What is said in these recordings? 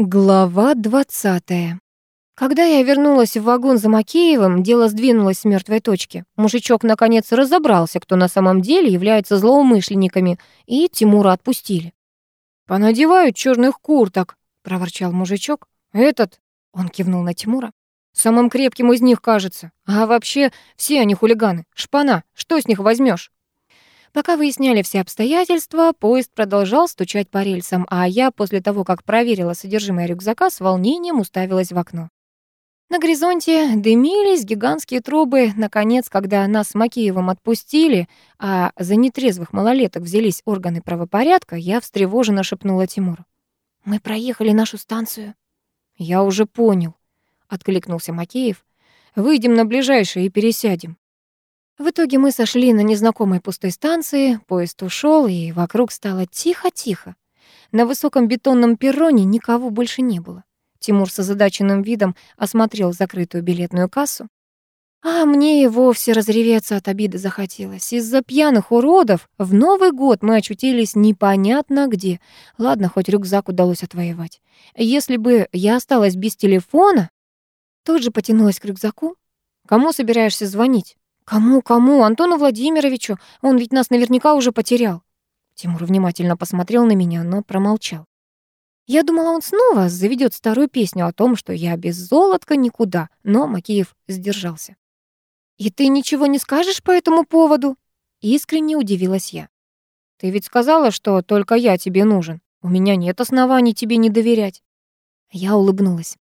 Глава 20. Когда я вернулась в вагон за Макеевым, дело сдвинулось с мертвой точки. Мужичок наконец разобрался, кто на самом деле является злоумышленниками, и Тимура отпустили. «Понадевают черных курток», — проворчал мужичок. «Этот», — он кивнул на Тимура, — «самым крепким из них кажется. А вообще все они хулиганы. Шпана, что с них возьмешь? Пока выясняли все обстоятельства, поезд продолжал стучать по рельсам, а я, после того, как проверила содержимое рюкзака, с волнением уставилась в окно. На горизонте дымились гигантские трубы. Наконец, когда нас с Макеевым отпустили, а за нетрезвых малолеток взялись органы правопорядка, я встревоженно шепнула Тимуру. «Мы проехали нашу станцию». «Я уже понял», — откликнулся Макеев. «Выйдем на ближайшее и пересядем». В итоге мы сошли на незнакомой пустой станции, поезд ушел, и вокруг стало тихо-тихо. На высоком бетонном перроне никого больше не было. Тимур с озадаченным видом осмотрел закрытую билетную кассу. А мне и вовсе разреветься от обиды захотелось. Из-за пьяных уродов в Новый год мы очутились непонятно где. Ладно, хоть рюкзак удалось отвоевать. Если бы я осталась без телефона, тут же потянулась к рюкзаку. Кому собираешься звонить? «Кому, кому? Антону Владимировичу? Он ведь нас наверняка уже потерял». Тимур внимательно посмотрел на меня, но промолчал. Я думала, он снова заведет старую песню о том, что я без золотка никуда, но Макеев сдержался. «И ты ничего не скажешь по этому поводу?» Искренне удивилась я. «Ты ведь сказала, что только я тебе нужен. У меня нет оснований тебе не доверять». Я улыбнулась.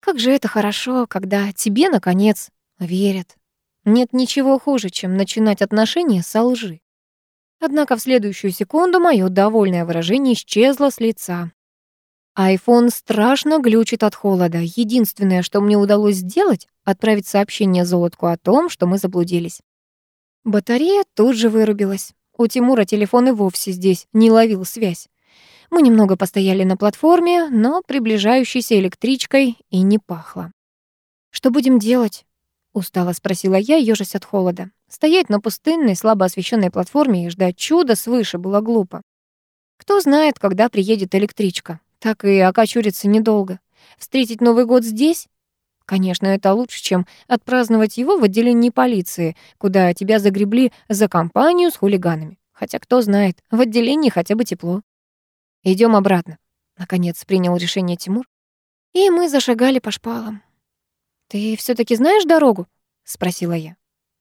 «Как же это хорошо, когда тебе, наконец, верят». Нет ничего хуже, чем начинать отношения со лжи. Однако в следующую секунду мое довольное выражение исчезло с лица. Айфон страшно глючит от холода. Единственное, что мне удалось сделать, отправить сообщение Золотку о том, что мы заблудились. Батарея тут же вырубилась. У Тимура телефон и вовсе здесь не ловил связь. Мы немного постояли на платформе, но приближающейся электричкой и не пахло. «Что будем делать?» Устало спросила я, ёжась от холода. Стоять на пустынной, слабо освещенной платформе и ждать чуда свыше было глупо. Кто знает, когда приедет электричка. Так и окочуриться недолго. Встретить Новый год здесь? Конечно, это лучше, чем отпраздновать его в отделении полиции, куда тебя загребли за компанию с хулиганами. Хотя, кто знает, в отделении хотя бы тепло. Идем обратно. Наконец принял решение Тимур. И мы зашагали по шпалам. «Ты все таки знаешь дорогу?» — спросила я.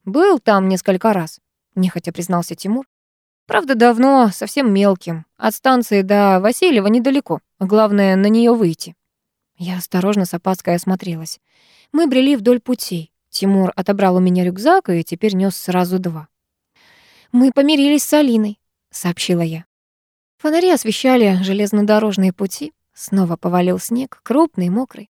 «Был там несколько раз», — нехотя признался Тимур. «Правда, давно, совсем мелким. От станции до Васильева недалеко. Главное, на нее выйти». Я осторожно с опаской осмотрелась. Мы брели вдоль путей. Тимур отобрал у меня рюкзак и теперь нес сразу два. «Мы помирились с Алиной», — сообщила я. Фонари освещали железнодорожные пути. Снова повалил снег, крупный, мокрый.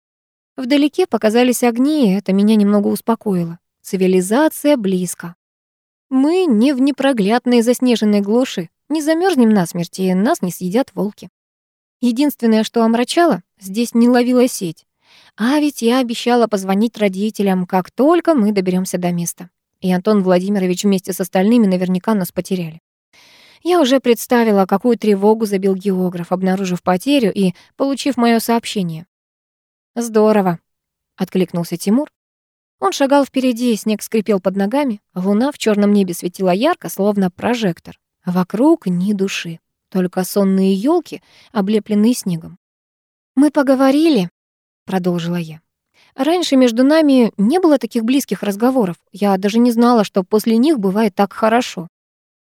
Вдалеке показались огни, и это меня немного успокоило. Цивилизация близко. Мы не в непроглядной заснеженной глуши, не замерзнем насмерть, и нас не съедят волки. Единственное, что омрачало, здесь не ловила сеть. А ведь я обещала позвонить родителям, как только мы доберемся до места. И Антон Владимирович вместе с остальными наверняка нас потеряли. Я уже представила, какую тревогу забил географ, обнаружив потерю и получив мое сообщение. «Здорово», — откликнулся Тимур. Он шагал впереди, снег скрипел под ногами, луна в черном небе светила ярко, словно прожектор. Вокруг ни души, только сонные елки, облепленные снегом. «Мы поговорили», — продолжила я. «Раньше между нами не было таких близких разговоров. Я даже не знала, что после них бывает так хорошо.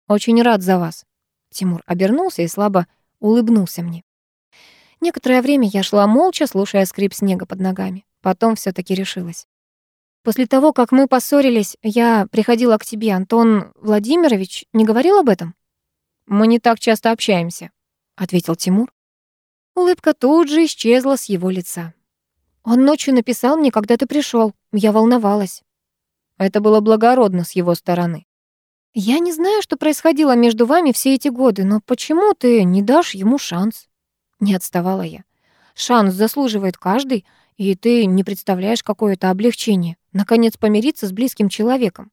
Очень рад за вас». Тимур обернулся и слабо улыбнулся мне. Некоторое время я шла молча, слушая скрип снега под ногами. Потом все таки решилась. После того, как мы поссорились, я приходила к тебе. Антон Владимирович не говорил об этом? Мы не так часто общаемся, ответил Тимур. Улыбка тут же исчезла с его лица. Он ночью написал мне, когда ты пришел. Я волновалась. Это было благородно с его стороны. Я не знаю, что происходило между вами все эти годы, но почему ты не дашь ему шанс? Не отставала я. Шанс заслуживает каждый, и ты не представляешь, какое это облегчение. Наконец помириться с близким человеком.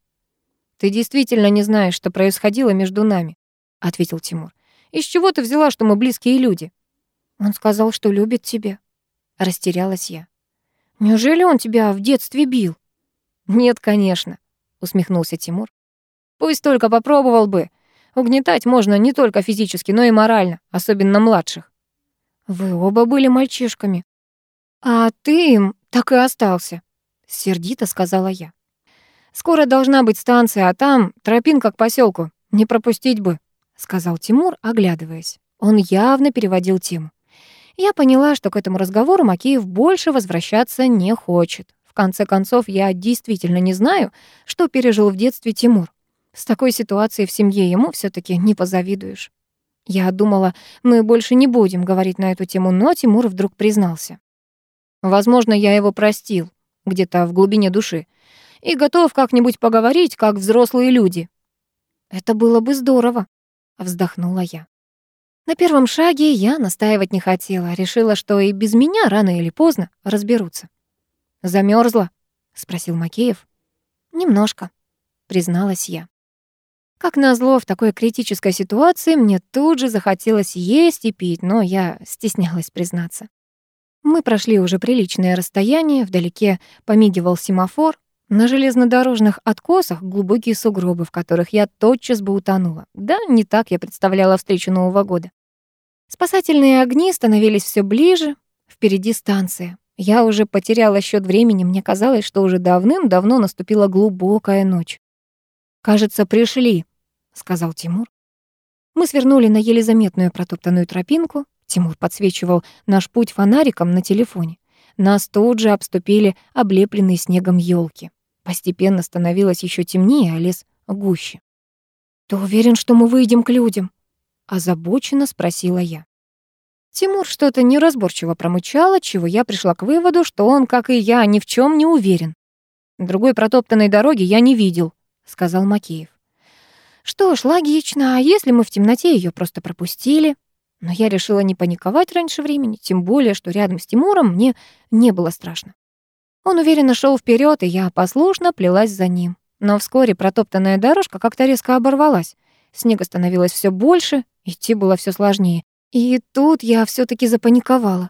Ты действительно не знаешь, что происходило между нами, ответил Тимур. Из чего ты взяла, что мы близкие люди? Он сказал, что любит тебя. — растерялась я. «Неужели он тебя в детстве бил?» «Нет, конечно», — усмехнулся Тимур. «Пусть только попробовал бы. Угнетать можно не только физически, но и морально, особенно младших». «Вы оба были мальчишками. А ты им так и остался», — сердито сказала я. «Скоро должна быть станция, а там тропинка к поселку. Не пропустить бы», — сказал Тимур, оглядываясь. Он явно переводил тему. Я поняла, что к этому разговору Макеев больше возвращаться не хочет. В конце концов, я действительно не знаю, что пережил в детстве Тимур. С такой ситуацией в семье ему все таки не позавидуешь. Я думала, мы больше не будем говорить на эту тему, но Тимур вдруг признался. Возможно, я его простил, где-то в глубине души, и готов как-нибудь поговорить, как взрослые люди. Это было бы здорово, вздохнула я. На первом шаге я настаивать не хотела, решила, что и без меня рано или поздно разберутся. Замерзла? спросил Макеев. Немножко, призналась я. Как назло, в такой критической ситуации мне тут же захотелось есть и пить, но я стеснялась признаться. Мы прошли уже приличное расстояние, вдалеке помигивал семафор, на железнодорожных откосах глубокие сугробы, в которых я тотчас бы утонула. Да, не так я представляла встречу Нового года. Спасательные огни становились все ближе, впереди станция. Я уже потеряла счет времени, мне казалось, что уже давным-давно наступила глубокая ночь. «Кажется, пришли», — сказал Тимур. Мы свернули на еле заметную протоптанную тропинку. Тимур подсвечивал наш путь фонариком на телефоне. Нас тут же обступили облепленные снегом елки. Постепенно становилось еще темнее, а лес гуще. «Ты уверен, что мы выйдем к людям?» — озабоченно спросила я. Тимур что-то неразборчиво промычал, чего я пришла к выводу, что он, как и я, ни в чем не уверен. «Другой протоптанной дороги я не видел», — сказал Макеев. «Что ж, логично, а если мы в темноте ее просто пропустили?» Но я решила не паниковать раньше времени, тем более, что рядом с Тимуром мне не было страшно. Он уверенно шел вперед, и я послушно плелась за ним. Но вскоре протоптанная дорожка как-то резко оборвалась. Снега становилось все больше, идти было все сложнее. И тут я все таки запаниковала.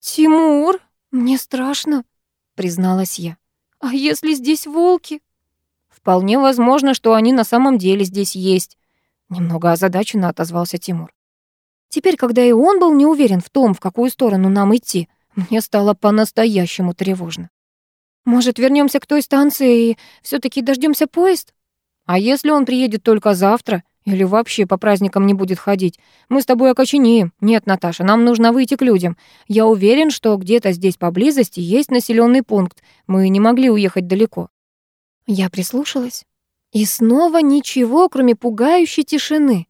«Тимур, мне страшно», — призналась я. «А если здесь волки?» «Вполне возможно, что они на самом деле здесь есть», — немного озадаченно отозвался Тимур. Теперь, когда и он был не уверен в том, в какую сторону нам идти, мне стало по-настоящему тревожно. Может, вернемся к той станции и все таки дождемся поезд? А если он приедет только завтра или вообще по праздникам не будет ходить? Мы с тобой окоченеем. Нет, Наташа, нам нужно выйти к людям. Я уверен, что где-то здесь поблизости есть населенный пункт. Мы не могли уехать далеко. Я прислушалась. И снова ничего, кроме пугающей тишины.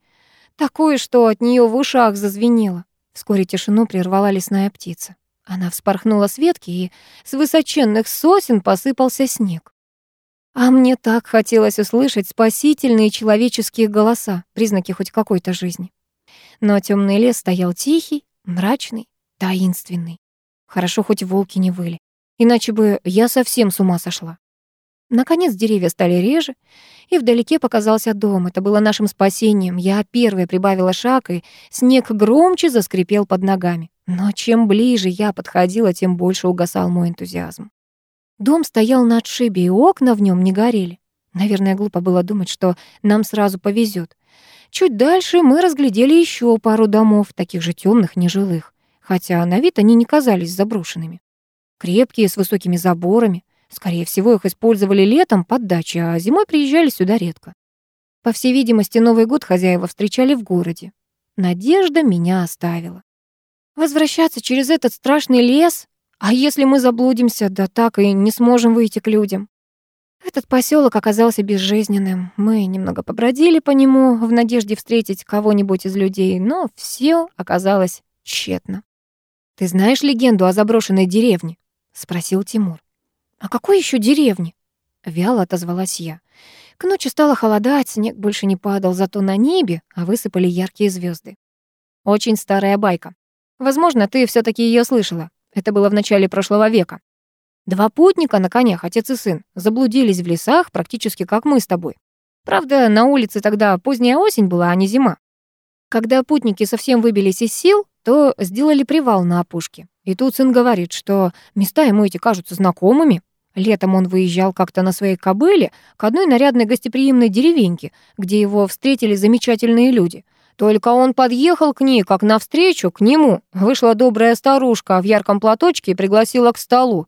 Такое, что от нее в ушах зазвенело. Вскоре тишину прервала лесная птица. Она вспорхнула с ветки, и с высоченных сосен посыпался снег. А мне так хотелось услышать спасительные человеческие голоса, признаки хоть какой-то жизни. Но темный лес стоял тихий, мрачный, таинственный. Хорошо, хоть волки не выли, иначе бы я совсем с ума сошла. Наконец деревья стали реже, и вдалеке показался дом. Это было нашим спасением. Я первой прибавила шаг, и снег громче заскрипел под ногами. Но чем ближе я подходила, тем больше угасал мой энтузиазм. Дом стоял на отшибе, и окна в нем не горели. Наверное, глупо было думать, что нам сразу повезет. Чуть дальше мы разглядели еще пару домов, таких же темных, нежилых, хотя на вид они не казались заброшенными. Крепкие, с высокими заборами, Скорее всего, их использовали летом под дачей, а зимой приезжали сюда редко. По всей видимости, Новый год хозяева встречали в городе. Надежда меня оставила. Возвращаться через этот страшный лес? А если мы заблудимся, да так и не сможем выйти к людям? Этот поселок оказался безжизненным. Мы немного побродили по нему в надежде встретить кого-нибудь из людей, но все оказалось тщетно. «Ты знаешь легенду о заброшенной деревне?» — спросил Тимур. «А какой еще деревни?» — вяло отозвалась я. К ночи стало холодать, снег больше не падал, зато на небе а высыпали яркие звезды. Очень старая байка. Возможно, ты все таки ее слышала. Это было в начале прошлого века. Два путника на конях, отец и сын, заблудились в лесах, практически как мы с тобой. Правда, на улице тогда поздняя осень была, а не зима. Когда путники совсем выбились из сил, то сделали привал на опушке. И тут сын говорит, что места ему эти кажутся знакомыми. Летом он выезжал как-то на своей кобыле к одной нарядной гостеприимной деревеньке, где его встретили замечательные люди. Только он подъехал к ней, как навстречу к нему. Вышла добрая старушка в ярком платочке и пригласила к столу.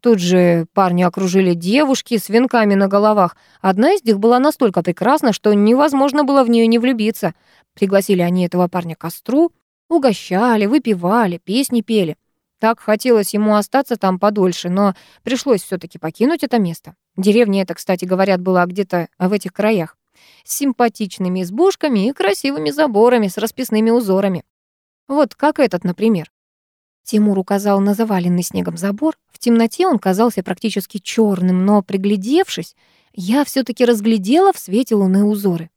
Тут же парни окружили девушки с венками на головах. Одна из них была настолько прекрасна, что невозможно было в нее не влюбиться. Пригласили они этого парня к костру, угощали, выпивали, песни пели. Так хотелось ему остаться там подольше, но пришлось все таки покинуть это место. Деревня эта, кстати, говорят, была где-то в этих краях. С симпатичными избушками и красивыми заборами с расписными узорами. Вот как этот, например. Тимур указал на заваленный снегом забор. В темноте он казался практически черным, но, приглядевшись, я все таки разглядела в свете луны узоры.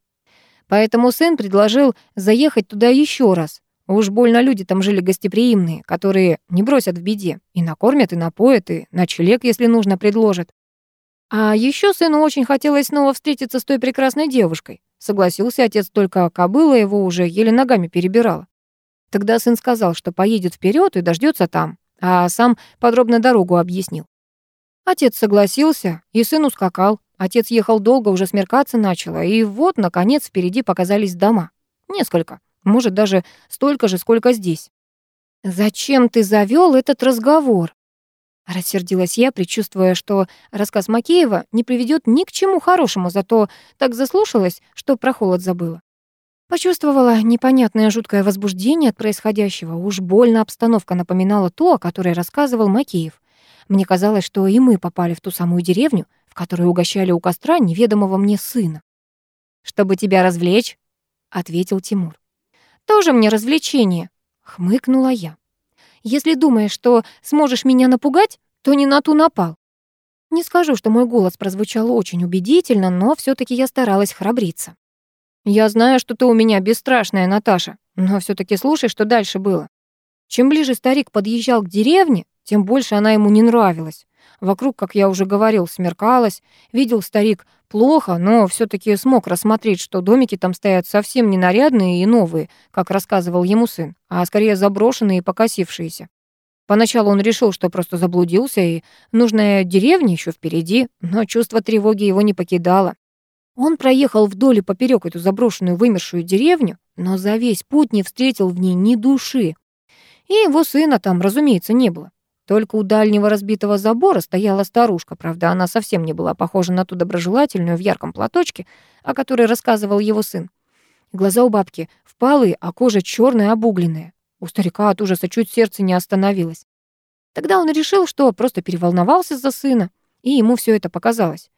Поэтому сын предложил заехать туда еще раз. Уж больно люди там жили гостеприимные, которые не бросят в беде. И накормят, и напоят, и ночлег, если нужно, предложат. А еще сыну очень хотелось снова встретиться с той прекрасной девушкой. Согласился отец, только кобыла его уже еле ногами перебирала. Тогда сын сказал, что поедет вперед и дождется там, а сам подробно дорогу объяснил. Отец согласился, и сын ускакал. Отец ехал долго, уже смеркаться начало, и вот, наконец, впереди показались дома. Несколько, может, даже столько же, сколько здесь. «Зачем ты завёл этот разговор?» Рассердилась я, предчувствуя, что рассказ Макеева не приведет ни к чему хорошему, зато так заслушалась, что про холод забыла. Почувствовала непонятное жуткое возбуждение от происходящего. Уж больно обстановка напоминала то, о которой рассказывал Макеев. Мне казалось, что и мы попали в ту самую деревню, в которой угощали у костра неведомого мне сына. «Чтобы тебя развлечь», — ответил Тимур. «Тоже мне развлечение», — хмыкнула я. «Если думаешь, что сможешь меня напугать, то не на ту напал». Не скажу, что мой голос прозвучал очень убедительно, но все таки я старалась храбриться. «Я знаю, что ты у меня бесстрашная, Наташа, но все таки слушай, что дальше было». Чем ближе старик подъезжал к деревне, тем больше она ему не нравилась. Вокруг, как я уже говорил, смеркалось. Видел старик плохо, но все таки смог рассмотреть, что домики там стоят совсем не нарядные и новые, как рассказывал ему сын, а скорее заброшенные и покосившиеся. Поначалу он решил, что просто заблудился, и нужная деревня еще впереди, но чувство тревоги его не покидало. Он проехал вдоль и поперек эту заброшенную вымершую деревню, но за весь путь не встретил в ней ни души. И его сына там, разумеется, не было. Только у дальнего разбитого забора стояла старушка, правда, она совсем не была похожа на ту доброжелательную в ярком платочке, о которой рассказывал его сын. Глаза у бабки впалые, а кожа черная, обугленная. У старика от ужаса чуть сердце не остановилось. Тогда он решил, что просто переволновался за сына, и ему все это показалось.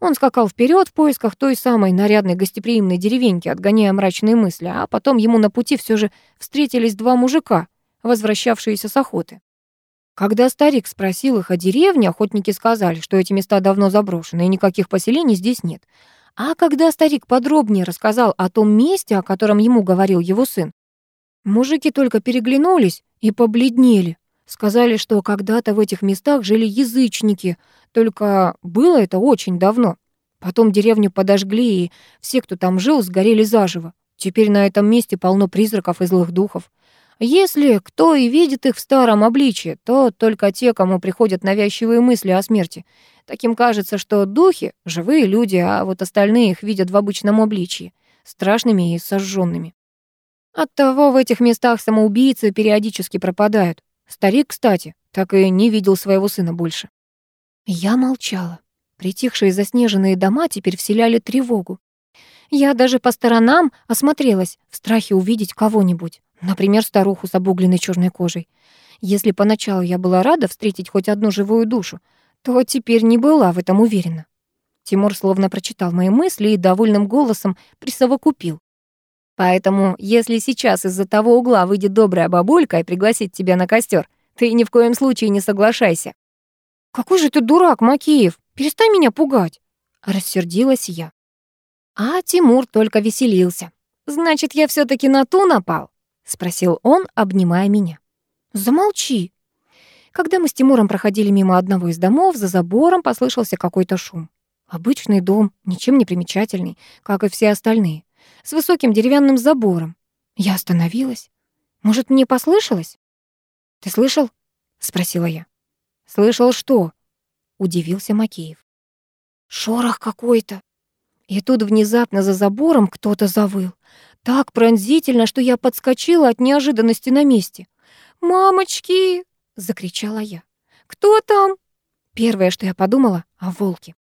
Он скакал вперед в поисках той самой нарядной гостеприимной деревеньки, отгоняя мрачные мысли, а потом ему на пути все же встретились два мужика, возвращавшиеся с охоты. Когда старик спросил их о деревне, охотники сказали, что эти места давно заброшены и никаких поселений здесь нет. А когда старик подробнее рассказал о том месте, о котором ему говорил его сын, мужики только переглянулись и побледнели. Сказали, что когда-то в этих местах жили язычники, только было это очень давно. Потом деревню подожгли, и все, кто там жил, сгорели заживо. Теперь на этом месте полно призраков и злых духов. Если кто и видит их в старом обличье, то только те, кому приходят навязчивые мысли о смерти. Таким кажется, что духи — живые люди, а вот остальные их видят в обычном обличье, страшными и сожженными. Оттого в этих местах самоубийцы периодически пропадают. Старик, кстати, так и не видел своего сына больше. Я молчала. Притихшие заснеженные дома теперь вселяли тревогу. Я даже по сторонам осмотрелась в страхе увидеть кого-нибудь, например, старуху с обугленной черной кожей. Если поначалу я была рада встретить хоть одну живую душу, то теперь не была в этом уверена. Тимур словно прочитал мои мысли и довольным голосом присовокупил. Поэтому, если сейчас из-за того угла выйдет добрая бабулька и пригласит тебя на костер, ты ни в коем случае не соглашайся. «Какой же ты дурак, Макеев! Перестань меня пугать!» Рассердилась я. А Тимур только веселился. «Значит, я все таки на ту напал?» Спросил он, обнимая меня. «Замолчи!» Когда мы с Тимуром проходили мимо одного из домов, за забором послышался какой-то шум. Обычный дом, ничем не примечательный, как и все остальные, с высоким деревянным забором. Я остановилась. Может, мне послышалось? «Ты слышал?» спросила я. «Слышал, что?» — удивился Макеев. «Шорох какой-то». И тут внезапно за забором кто-то завыл. Так пронзительно, что я подскочила от неожиданности на месте. «Мамочки!» — закричала я. «Кто там?» Первое, что я подумала, о волке.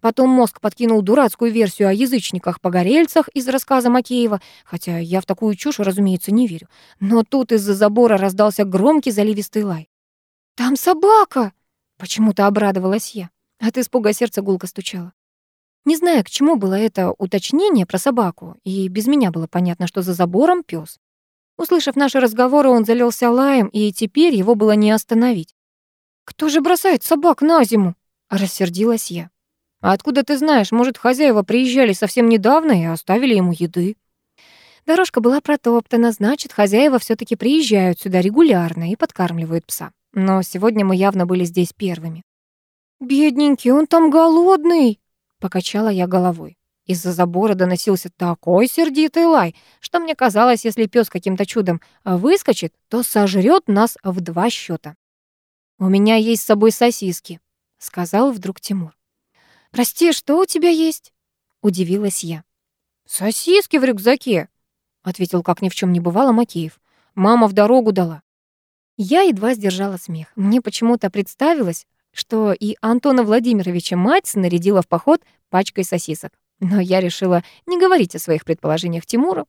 Потом мозг подкинул дурацкую версию о язычниках-погорельцах из рассказа Макеева, хотя я в такую чушь, разумеется, не верю. Но тут из-за забора раздался громкий заливистый лай. «Там собака!» — почему-то обрадовалась я. От испуга сердце гулко стучало. Не знаю, к чему было это уточнение про собаку, и без меня было понятно, что за забором пес. Услышав наши разговоры, он залился лаем, и теперь его было не остановить. «Кто же бросает собак на зиму?» — рассердилась я. А откуда ты знаешь, может, хозяева приезжали совсем недавно и оставили ему еды? Дорожка была протоптана, значит, хозяева все таки приезжают сюда регулярно и подкармливают пса. Но сегодня мы явно были здесь первыми. «Бедненький, он там голодный!» — покачала я головой. Из-за забора доносился такой сердитый лай, что мне казалось, если пес каким-то чудом выскочит, то сожрет нас в два счета. «У меня есть с собой сосиски», — сказал вдруг Тимур. «Прости, что у тебя есть?» — удивилась я. «Сосиски в рюкзаке», — ответил, как ни в чем не бывало Макеев. «Мама в дорогу дала». Я едва сдержала смех. Мне почему-то представилось, что и Антона Владимировича мать снарядила в поход пачкой сосисок. Но я решила не говорить о своих предположениях Тимуру.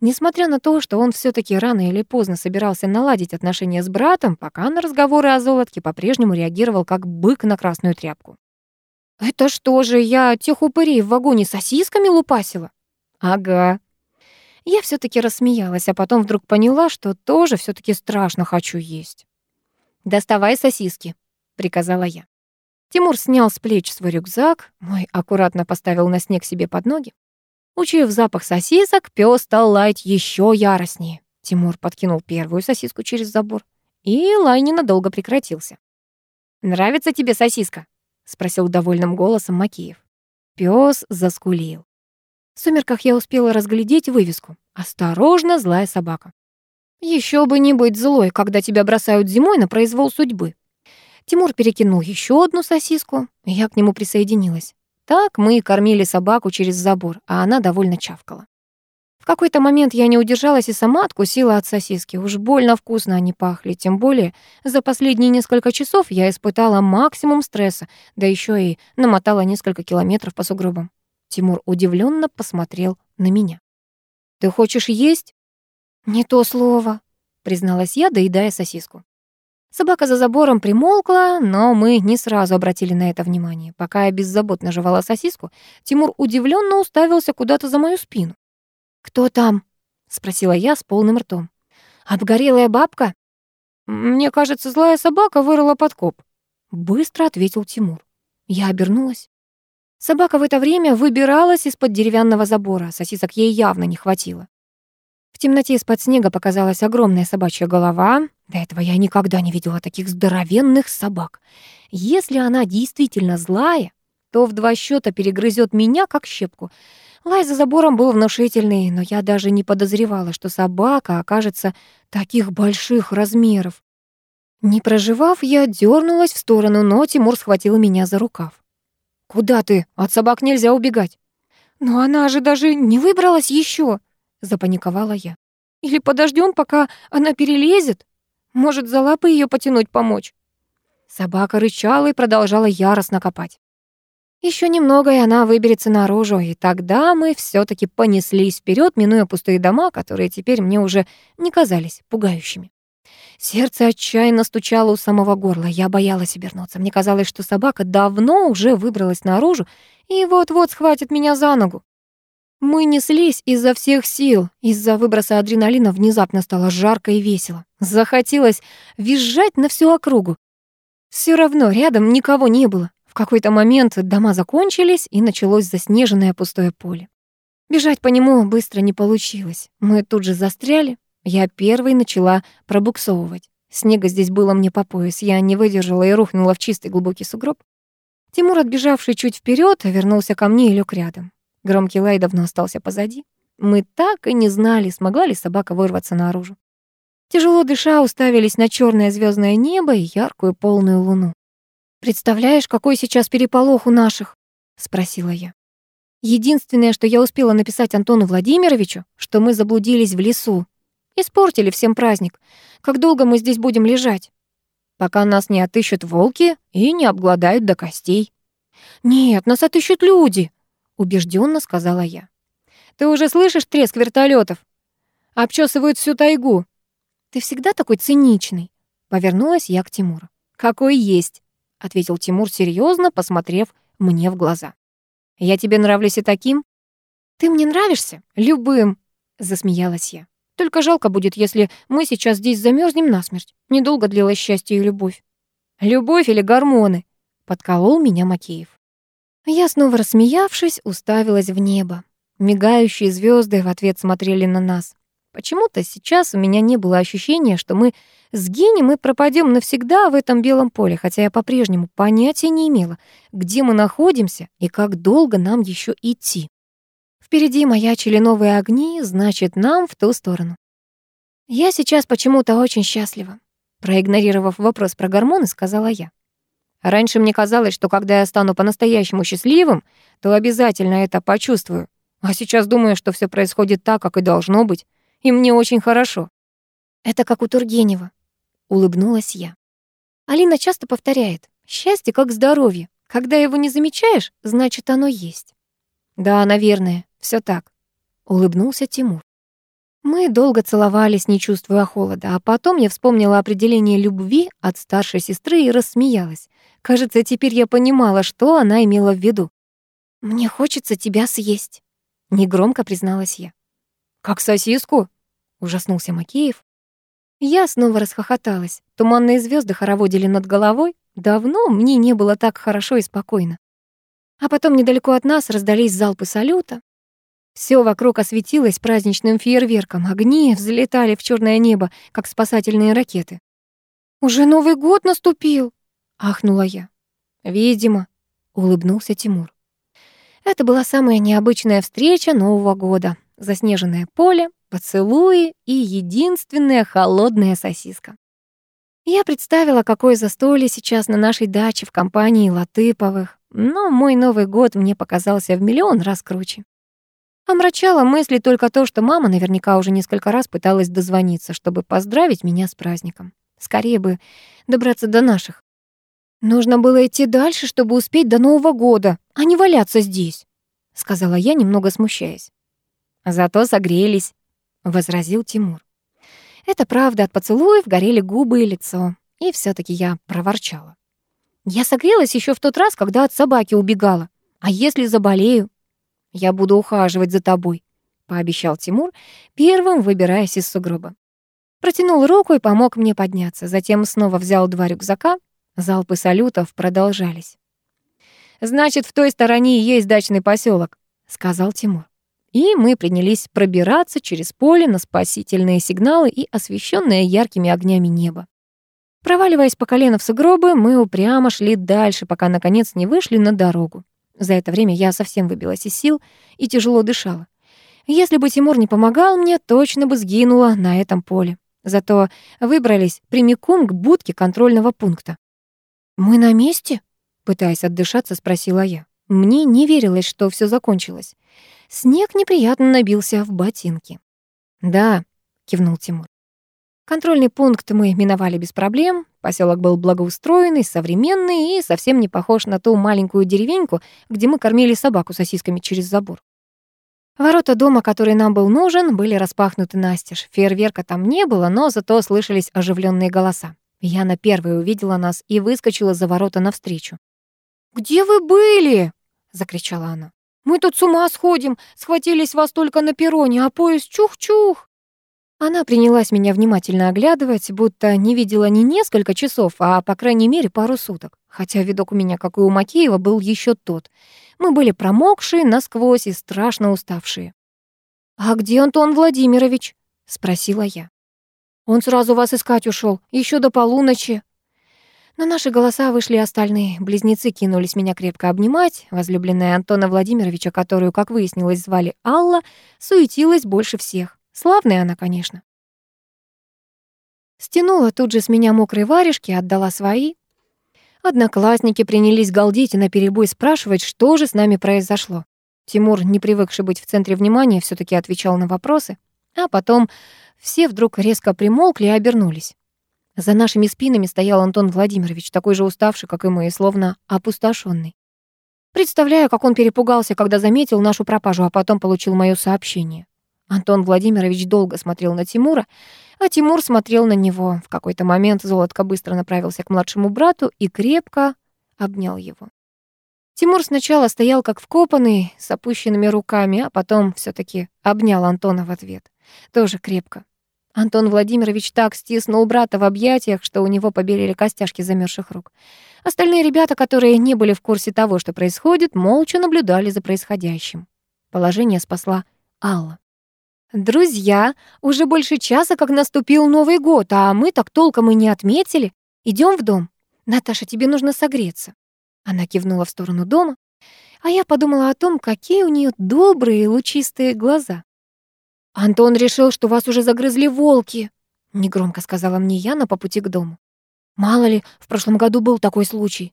Несмотря на то, что он все таки рано или поздно собирался наладить отношения с братом, пока на разговоры о золотке по-прежнему реагировал как бык на красную тряпку. «Это что же, я тех упырей в вагоне сосисками лупасила?» «Ага». Я все таки рассмеялась, а потом вдруг поняла, что тоже все таки страшно хочу есть. «Доставай сосиски», — приказала я. Тимур снял с плеч свой рюкзак, мой аккуратно поставил на снег себе под ноги. Учуяв запах сосисок, пес стал лаять еще яростнее. Тимур подкинул первую сосиску через забор, и лай ненадолго прекратился. «Нравится тебе сосиска?» спросил довольным голосом Макеев. Пёс заскулил. В сумерках я успела разглядеть вывеску «Осторожно, злая собака». Еще бы не быть злой, когда тебя бросают зимой на произвол судьбы. Тимур перекинул еще одну сосиску, и я к нему присоединилась. Так мы кормили собаку через забор, а она довольно чавкала. В какой-то момент я не удержалась и сама откусила от сосиски. Уж больно вкусно они пахли. Тем более за последние несколько часов я испытала максимум стресса, да еще и намотала несколько километров по сугробам. Тимур удивленно посмотрел на меня. «Ты хочешь есть?» «Не то слово», — призналась я, доедая сосиску. Собака за забором примолкла, но мы не сразу обратили на это внимание. Пока я беззаботно жевала сосиску, Тимур удивленно уставился куда-то за мою спину. «Кто там?» — спросила я с полным ртом. «Обгорелая бабка?» «Мне кажется, злая собака вырыла подкоп», — быстро ответил Тимур. Я обернулась. Собака в это время выбиралась из-под деревянного забора, сосисок ей явно не хватило. Темноте из-под снега показалась огромная собачья голова. До этого я никогда не видела таких здоровенных собак. Если она действительно злая, то в два счета перегрызет меня, как щепку. Лай за забором был внушительный, но я даже не подозревала, что собака окажется таких больших размеров. Не проживав, я дернулась в сторону, но Тимур схватил меня за рукав. «Куда ты? От собак нельзя убегать». «Но она же даже не выбралась еще, запаниковала я. «Или подождем, пока она перелезет? Может, за лапы ее потянуть помочь?» Собака рычала и продолжала яростно копать. Еще немного, и она выберется наружу, и тогда мы все таки понеслись вперед, минуя пустые дома, которые теперь мне уже не казались пугающими. Сердце отчаянно стучало у самого горла. Я боялась обернуться. Мне казалось, что собака давно уже выбралась наружу и вот-вот схватит меня за ногу. Мы неслись изо всех сил. Из-за выброса адреналина внезапно стало жарко и весело. Захотелось визжать на всю округу. Все равно рядом никого не было. В какой-то момент дома закончились, и началось заснеженное пустое поле. Бежать по нему быстро не получилось. Мы тут же застряли. Я первой начала пробуксовывать. Снега здесь было мне по пояс. Я не выдержала и рухнула в чистый глубокий сугроб. Тимур, отбежавший чуть вперед, вернулся ко мне и лег рядом. Громкий лай давно остался позади. Мы так и не знали, смогла ли собака вырваться наружу. Тяжело дыша, уставились на черное звездное небо и яркую полную луну. «Представляешь, какой сейчас переполох у наших?» — спросила я. Единственное, что я успела написать Антону Владимировичу, что мы заблудились в лесу. Испортили всем праздник. Как долго мы здесь будем лежать? Пока нас не отыщут волки и не обгладают до костей. Нет, нас отыщут люди, убежденно сказала я. Ты уже слышишь треск вертолетов? Обчесывают всю тайгу. Ты всегда такой циничный, повернулась я к Тимуру. Какой есть, ответил Тимур серьезно, посмотрев мне в глаза. Я тебе нравлюсь и таким?» «Ты мне нравишься? Любым!» — засмеялась я. «Только жалко будет, если мы сейчас здесь замерзнем насмерть. Недолго длилось счастье и любовь». «Любовь или гормоны?» — подколол меня Макеев. Я, снова рассмеявшись, уставилась в небо. Мигающие звезды в ответ смотрели на нас. Почему-то сейчас у меня не было ощущения, что мы сгинем и пропадем навсегда в этом белом поле, хотя я по-прежнему понятия не имела, где мы находимся и как долго нам еще идти. Впереди маячили новые огни, значит, нам в ту сторону. Я сейчас почему-то очень счастлива. Проигнорировав вопрос про гормоны, сказала я. Раньше мне казалось, что когда я стану по-настоящему счастливым, то обязательно это почувствую. А сейчас думаю, что все происходит так, как и должно быть и мне очень хорошо». «Это как у Тургенева», — улыбнулась я. Алина часто повторяет, «Счастье как здоровье. Когда его не замечаешь, значит, оно есть». «Да, наверное, все так», — улыбнулся Тимур. Мы долго целовались, не чувствуя холода, а потом я вспомнила определение любви от старшей сестры и рассмеялась. Кажется, теперь я понимала, что она имела в виду. «Мне хочется тебя съесть», — негромко призналась я. «Как сосиску?» — ужаснулся Макеев. Я снова расхохоталась. Туманные звезды хороводили над головой. Давно мне не было так хорошо и спокойно. А потом недалеко от нас раздались залпы салюта. Все вокруг осветилось праздничным фейерверком. Огни взлетали в черное небо, как спасательные ракеты. «Уже Новый год наступил!» — ахнула я. «Видимо», — улыбнулся Тимур. Это была самая необычная встреча Нового года заснеженное поле, поцелуи и единственная холодная сосиска. Я представила, какое застолье сейчас на нашей даче в компании Латыповых, но мой Новый год мне показался в миллион раз круче. Омрачало мысли только то, что мама наверняка уже несколько раз пыталась дозвониться, чтобы поздравить меня с праздником. Скорее бы добраться до наших. Нужно было идти дальше, чтобы успеть до Нового года, а не валяться здесь, сказала я, немного смущаясь. Зато согрелись, возразил Тимур. Это правда, от поцелуев горели губы и лицо. И все таки я проворчала. Я согрелась еще в тот раз, когда от собаки убегала. А если заболею? Я буду ухаживать за тобой, пообещал Тимур, первым выбираясь из сугроба. Протянул руку и помог мне подняться, затем снова взял два рюкзака. Залпы салютов продолжались. «Значит, в той стороне есть дачный поселок, сказал Тимур. И мы принялись пробираться через поле на спасительные сигналы и освещенное яркими огнями небо. Проваливаясь по колено в сугробы, мы упрямо шли дальше, пока, наконец, не вышли на дорогу. За это время я совсем выбилась из сил и тяжело дышала. Если бы Тимур не помогал мне, точно бы сгинула на этом поле. Зато выбрались прямиком к будке контрольного пункта. «Мы на месте?» — пытаясь отдышаться, спросила я. Мне не верилось, что все закончилось. Снег неприятно набился в ботинки. «Да», — кивнул Тимур. Контрольный пункт мы миновали без проблем. Поселок был благоустроенный, современный и совсем не похож на ту маленькую деревеньку, где мы кормили собаку сосисками через забор. Ворота дома, который нам был нужен, были распахнуты настежь. Фейерверка там не было, но зато слышались оживленные голоса. Яна первой увидела нас и выскочила за ворота навстречу. «Где вы были?» — закричала она. Мы тут с ума сходим, схватились вас только на перроне, а поезд чух-чух». Она принялась меня внимательно оглядывать, будто не видела не несколько часов, а, по крайней мере, пару суток. Хотя видок у меня, как и у Макеева, был еще тот. Мы были промокшие насквозь и страшно уставшие. «А где Антон Владимирович?» — спросила я. «Он сразу вас искать ушел, еще до полуночи», на наши голоса вышли остальные. Близнецы кинулись меня крепко обнимать. Возлюбленная Антона Владимировича, которую, как выяснилось, звали Алла, суетилась больше всех. Славная она, конечно. Стянула тут же с меня мокрые варежки, отдала свои. Одноклассники принялись галдеть и наперебой спрашивать, что же с нами произошло. Тимур, не привыкший быть в центре внимания, все таки отвечал на вопросы. А потом все вдруг резко примолкли и обернулись. За нашими спинами стоял Антон Владимирович, такой же уставший, как и мы, словно опустошенный. Представляю, как он перепугался, когда заметил нашу пропажу, а потом получил моё сообщение. Антон Владимирович долго смотрел на Тимура, а Тимур смотрел на него. В какой-то момент Золотко быстро направился к младшему брату и крепко обнял его. Тимур сначала стоял как вкопанный, с опущенными руками, а потом все таки обнял Антона в ответ. Тоже крепко. Антон Владимирович так стиснул брата в объятиях, что у него побелели костяшки замерзших рук. Остальные ребята, которые не были в курсе того, что происходит, молча наблюдали за происходящим. Положение спасла Алла. «Друзья, уже больше часа, как наступил Новый год, а мы так толком и не отметили. Идем в дом. Наташа, тебе нужно согреться». Она кивнула в сторону дома, а я подумала о том, какие у нее добрые лучистые глаза. «Антон решил, что вас уже загрызли волки», — негромко сказала мне Яна по пути к дому. «Мало ли, в прошлом году был такой случай».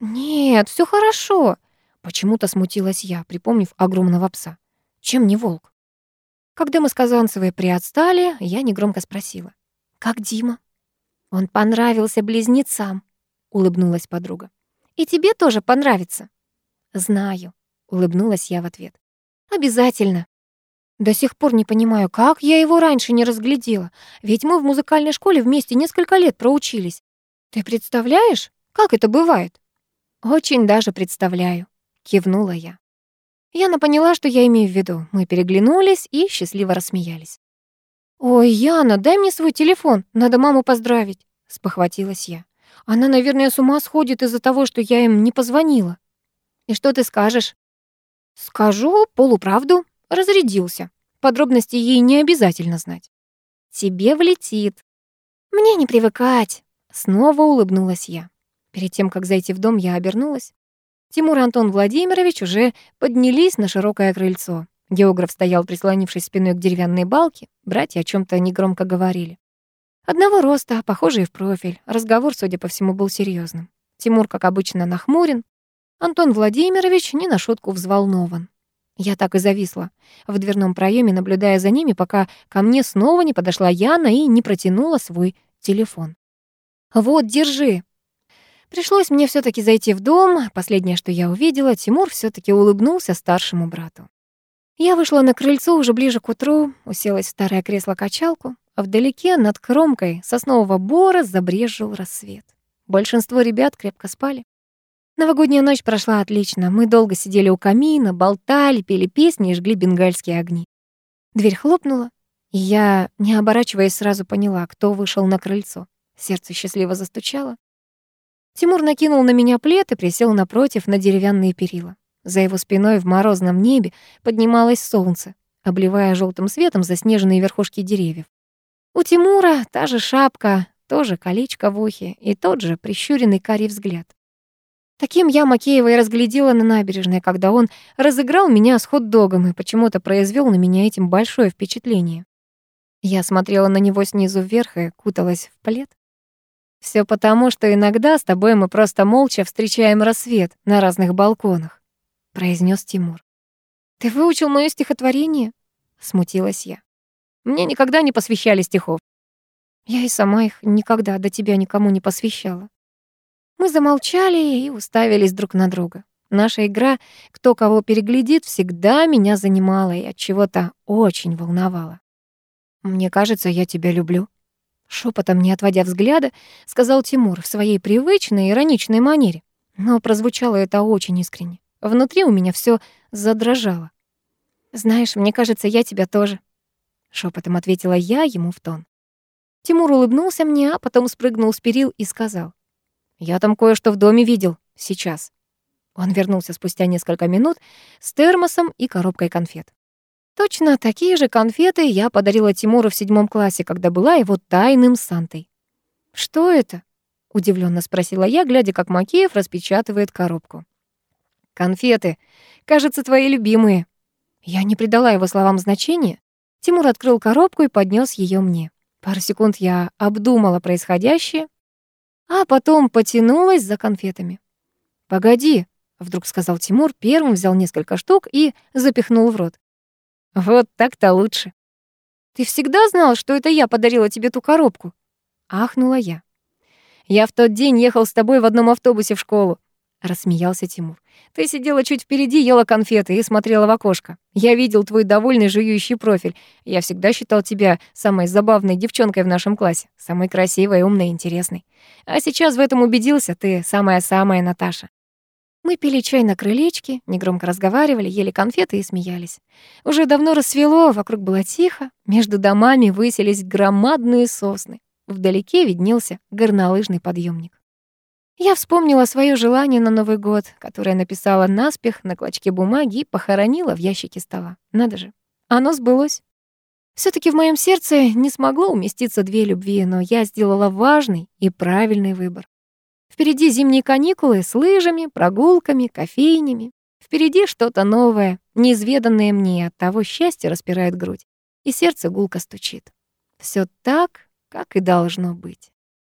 «Нет, все хорошо», — почему-то смутилась я, припомнив огромного пса. «Чем не волк?» Когда мы с Казанцевой приотстали, я негромко спросила. «Как Дима?» «Он понравился близнецам», — улыбнулась подруга. «И тебе тоже понравится». «Знаю», — улыбнулась я в ответ. «Обязательно». До сих пор не понимаю, как я его раньше не разглядела, ведь мы в музыкальной школе вместе несколько лет проучились. Ты представляешь, как это бывает? Очень даже представляю, кивнула я. Яна поняла, что я имею в виду. Мы переглянулись и счастливо рассмеялись. «Ой, Яна, дай мне свой телефон, надо маму поздравить», — спохватилась я. «Она, наверное, с ума сходит из-за того, что я им не позвонила». «И что ты скажешь?» «Скажу полуправду», Разрядился. Подробности ей не обязательно знать. Тебе влетит. Мне не привыкать. Снова улыбнулась я. Перед тем, как зайти в дом, я обернулась. Тимур и Антон Владимирович уже поднялись на широкое крыльцо. Географ стоял, прислонившись спиной к деревянной балке. Братья о чем то негромко говорили. Одного роста, похожие в профиль. Разговор, судя по всему, был серьезным. Тимур, как обычно, нахмурен. Антон Владимирович не на шутку взволнован. Я так и зависла в дверном проеме, наблюдая за ними, пока ко мне снова не подошла Яна и не протянула свой телефон. «Вот, держи». Пришлось мне все таки зайти в дом. Последнее, что я увидела, Тимур все таки улыбнулся старшему брату. Я вышла на крыльцо уже ближе к утру, уселась в старое кресло-качалку, а вдалеке над кромкой соснового бора забрезжил рассвет. Большинство ребят крепко спали. Новогодняя ночь прошла отлично. Мы долго сидели у камина, болтали, пели песни и жгли бенгальские огни. Дверь хлопнула, и я, не оборачиваясь, сразу поняла, кто вышел на крыльцо. Сердце счастливо застучало. Тимур накинул на меня плед и присел напротив на деревянные перила. За его спиной в морозном небе поднималось солнце, обливая желтым светом заснеженные верхушки деревьев. У Тимура та же шапка, тоже колечко в ухе и тот же прищуренный карий взгляд. Таким я Макеева и разглядела на набережной, когда он разыграл меня с хот-догом и почему-то произвел на меня этим большое впечатление. Я смотрела на него снизу вверх и куталась в плед. Все потому, что иногда с тобой мы просто молча встречаем рассвет на разных балконах», — произнес Тимур. «Ты выучил моё стихотворение?» — смутилась я. «Мне никогда не посвящали стихов». Я и сама их никогда до тебя никому не посвящала. Мы замолчали и уставились друг на друга. Наша игра «Кто кого переглядит» всегда меня занимала и от чего-то очень волновала. «Мне кажется, я тебя люблю», — шепотом, не отводя взгляда, сказал Тимур в своей привычной ироничной манере. Но прозвучало это очень искренне. Внутри у меня все задрожало. «Знаешь, мне кажется, я тебя тоже», — шепотом ответила я ему в тон. Тимур улыбнулся мне, а потом спрыгнул с перил и сказал. Я там кое-что в доме видел. Сейчас». Он вернулся спустя несколько минут с термосом и коробкой конфет. Точно такие же конфеты я подарила Тимуру в седьмом классе, когда была его тайным Сантой. «Что это?» — удивленно спросила я, глядя, как Макеев распечатывает коробку. «Конфеты. Кажется, твои любимые». Я не придала его словам значения. Тимур открыл коробку и поднес ее мне. Пару секунд я обдумала происходящее, а потом потянулась за конфетами. «Погоди», — вдруг сказал Тимур, первым взял несколько штук и запихнул в рот. «Вот так-то лучше». «Ты всегда знал, что это я подарила тебе ту коробку?» — ахнула я. «Я в тот день ехал с тобой в одном автобусе в школу», — рассмеялся Тимур. «Ты сидела чуть впереди, ела конфеты и смотрела в окошко. Я видел твой довольный жующий профиль. Я всегда считал тебя самой забавной девчонкой в нашем классе, самой красивой, умной и интересной. А сейчас в этом убедился, ты самая-самая Наташа. Мы пили чай на крылечке, негромко разговаривали, ели конфеты и смеялись. Уже давно рассвело, вокруг было тихо, между домами высились громадные сосны. Вдалеке виднелся горнолыжный подъемник. Я вспомнила свое желание на Новый год, которое написала наспех на клочке бумаги и похоронила в ящике стола. Надо же, оно сбылось. все таки в моем сердце не смогло уместиться две любви, но я сделала важный и правильный выбор. Впереди зимние каникулы с лыжами, прогулками, кофейнями. Впереди что-то новое, неизведанное мне, от того счастье распирает грудь, и сердце гулко стучит. Все так, как и должно быть.